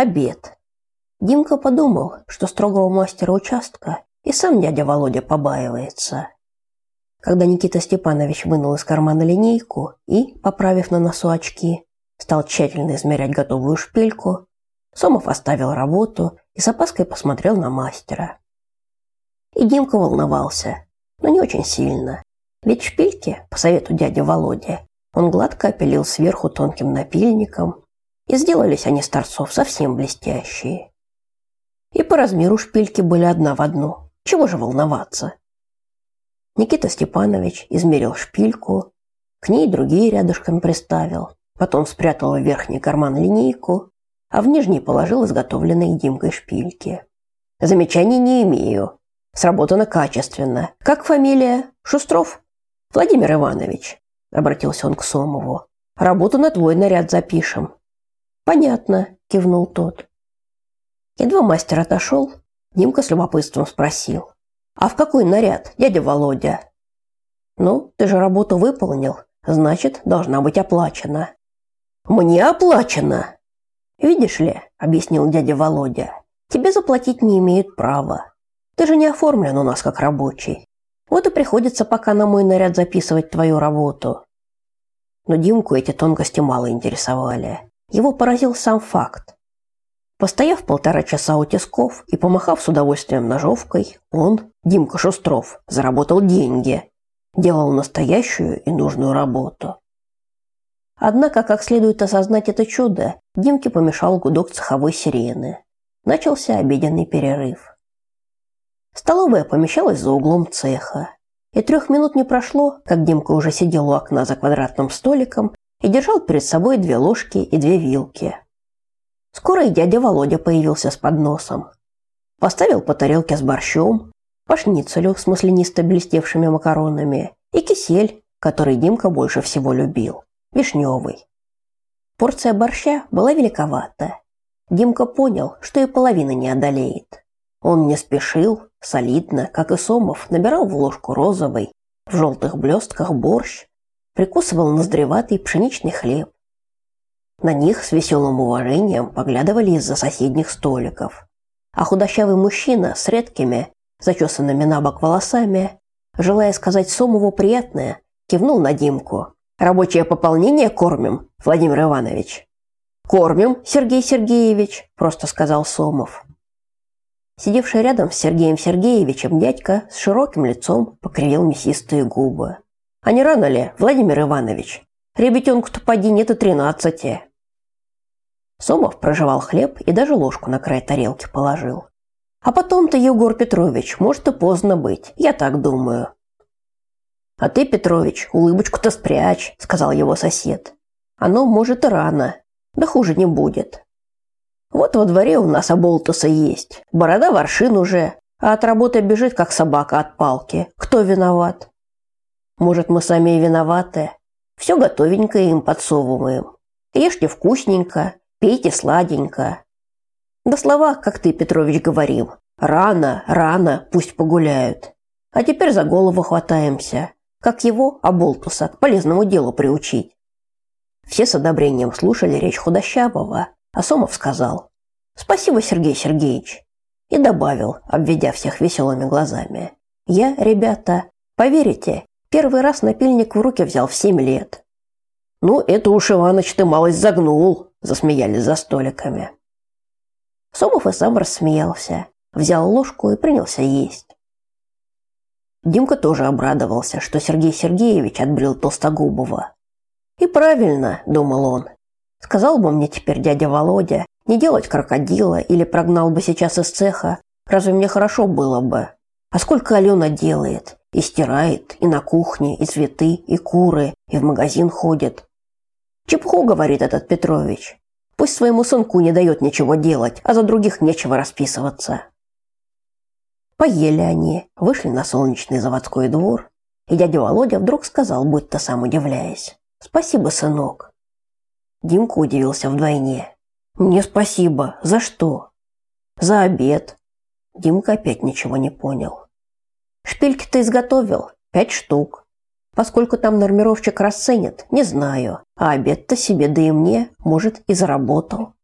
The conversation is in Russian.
Обед. Димка подумал, что строгого мастера участка и сам дядя Володя побаивается. Когда Никита Степанович вынул из кармана линейку и, поправив на носу очки, стал тщательно измерять готовую шпильку, Сомов оставил работу и с опаской посмотрел на мастера. И Димка волновался, но не очень сильно. Ведь шпильки, по совету дяди Володи, он гладко опилил сверху тонким напильником, и сделались они с торцов совсем блестящие. И по размеру шпильки были одна в одну. Чего же волноваться? Никита Степанович измерил шпильку, к ней другие рядышком приставил, потом спрятал в верхний карман линейку, а в нижний положил изготовленные Димкой шпильки. Замечаний не имею. Сработано качественно. Как фамилия? Шустров? Владимир Иванович, обратился он к Сомову. Работу на твой наряд запишем. Понятно, кивнул тот. Едва мастер отошел, Димка с любопытством спросил: "А в какой наряд, дядя Володя?" "Ну, ты же работу выполнил, значит, должна быть оплачена". "Мне оплачено?" "Видишь ли", объяснил дядя Володя. "Тебе заплатить не имеют права. Ты же не оформлен у нас как рабочий. Вот и приходится пока на мой наряд записывать твою работу". Но Димку эти тонкости мало интересовали. Его поразил сам факт. Постояв полтора часа у тисков и помахав с удовольствием ножовкой, он, Димка Шустров, заработал деньги, делал настоящую и нужную работу. Однако, как следует осознать это чудо, Димке помешал гудок цеховой сирены. Начался обеденный перерыв. Столовая помещалась за углом цеха. И трех минут не прошло, как Димка уже сидел у окна за квадратным столиком и держал перед собой две ложки и две вилки. Скоро и дядя Володя появился с подносом. Поставил по тарелке с борщом, по шницелю с маслянисто блестевшими макаронами и кисель, который Димка больше всего любил, вишневый. Порция борща была великовата. Димка понял, что и половины не одолеет. Он не спешил, солидно, как и Сомов, набирал в ложку розовый, в желтых блестках борщ, прикусывал ноздреватый пшеничный хлеб. На них с веселым уважением поглядывали из-за соседних столиков. А худощавый мужчина с редкими, зачесанными на бок волосами, желая сказать Сомову приятное, кивнул на Димку. «Рабочее пополнение кормим, Владимир Иванович». «Кормим, Сергей Сергеевич», – просто сказал Сомов. Сидевший рядом с Сергеем Сергеевичем дядька с широким лицом покривил мясистые губы. А не рано ли, Владимир Иванович? Ребятенку-то поди нет и тринадцати. Сомов прожевал хлеб и даже ложку на край тарелки положил. А потом-то, Егор Петрович, может и поздно быть, я так думаю. А ты, Петрович, улыбочку-то спрячь, сказал его сосед. Оно может и рано, да хуже не будет. Вот во дворе у нас оболтуса есть, борода воршин уже, а от работы бежит, как собака от палки. Кто виноват? Может, мы сами и виноваты? Все готовенькое им подсовываем. Ешьте вкусненько, пейте сладенько. Да слова, как ты, Петрович, говорил. Рано, рано, пусть погуляют. А теперь за голову хватаемся. Как его, Аболтуса, к полезному делу приучить. Все с одобрением слушали речь худощавого, а Сомов сказал «Спасибо, Сергей Сергеевич» и добавил, обведя всех веселыми глазами. «Я, ребята, поверите, Первый раз напильник в руки взял в семь лет. Ну, это уж Иваныч ты малость загнул, засмеялись за столиками. Сомов и сам рассмеялся, взял ложку и принялся есть. Димка тоже обрадовался, что Сергей Сергеевич отбрил Толстогубова. И правильно, думал он. Сказал бы мне теперь дядя Володя не делать крокодила или прогнал бы сейчас из цеха, разве мне хорошо было бы? А сколько Алена делает? И стирает, и на кухне, и цветы, и куры, и в магазин ходит. Чепуху, говорит этот Петрович. Пусть своему сынку не дает ничего делать, а за других нечего расписываться. Поели они, вышли на солнечный заводской двор, и дядя Володя вдруг сказал, будто сам удивляясь. «Спасибо, сынок». Димка удивился вдвойне. «Мне спасибо. За что?» «За обед». Димка опять ничего не понял. Шпильки ты изготовил? Пять штук. Поскольку там нормировщик расценит, не знаю. А обед-то себе, да и мне, может, и заработал.